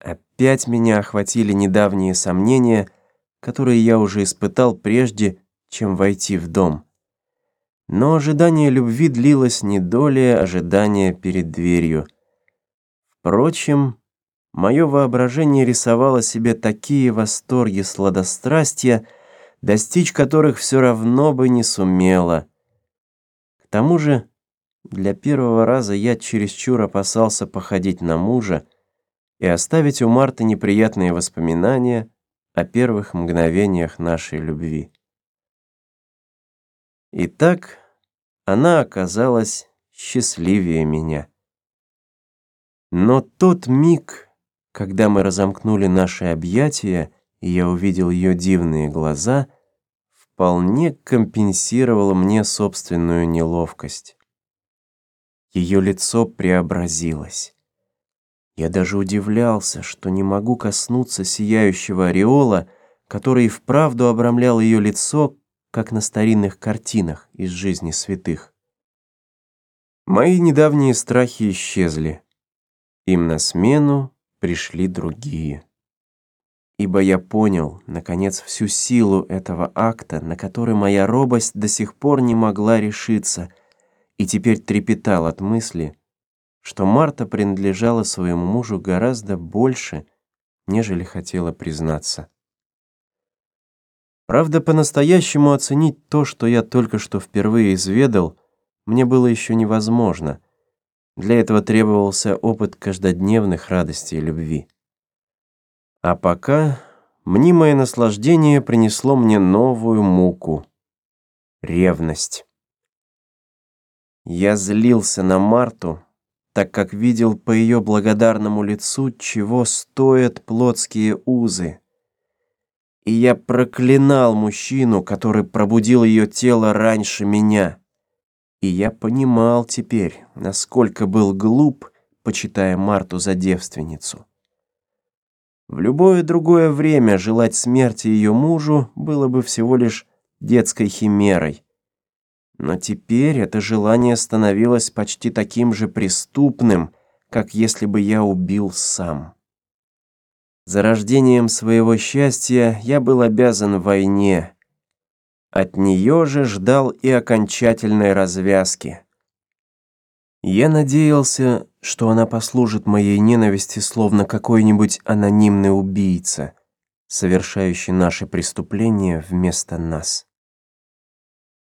Опять меня охватили недавние сомнения, которые я уже испытал прежде, чем войти в дом. Но ожидание любви длилось не долее ожидания перед дверью. Впрочем, мое воображение рисовало себе такие восторги сладострастия, достичь которых все равно бы не сумела. К тому же, для первого раза я чересчур опасался походить на мужа, и оставить у Марты неприятные воспоминания о первых мгновениях нашей любви. Итак, она оказалась счастливее меня. Но тот миг, когда мы разомкнули наши объятия, и я увидел ее дивные глаза, вполне компенсировал мне собственную неловкость. Ее лицо преобразилось. Я даже удивлялся, что не могу коснуться сияющего ореола, который и вправду обрамлял ее лицо, как на старинных картинах из жизни святых. Мои недавние страхи исчезли. Им на смену пришли другие. Ибо я понял, наконец, всю силу этого акта, на который моя робость до сих пор не могла решиться, и теперь трепетал от мысли — что Марта принадлежала своему мужу гораздо больше, нежели хотела признаться. Правда, по-настоящему оценить то, что я только что впервые изведал, мне было еще невозможно. Для этого требовался опыт каждодневных радостей и любви. А пока мнимое наслаждение принесло мне новую муку — ревность. Я злился на Марту, так как видел по ее благодарному лицу, чего стоят плотские узы. И я проклинал мужчину, который пробудил ее тело раньше меня. И я понимал теперь, насколько был глуп, почитая Марту за девственницу. В любое другое время желать смерти ее мужу было бы всего лишь детской химерой, но теперь это желание становилось почти таким же преступным, как если бы я убил сам. За рождением своего счастья я был обязан войне. От нее же ждал и окончательной развязки. Я надеялся, что она послужит моей ненависти словно какой-нибудь анонимный убийца, совершающий наши преступления вместо нас.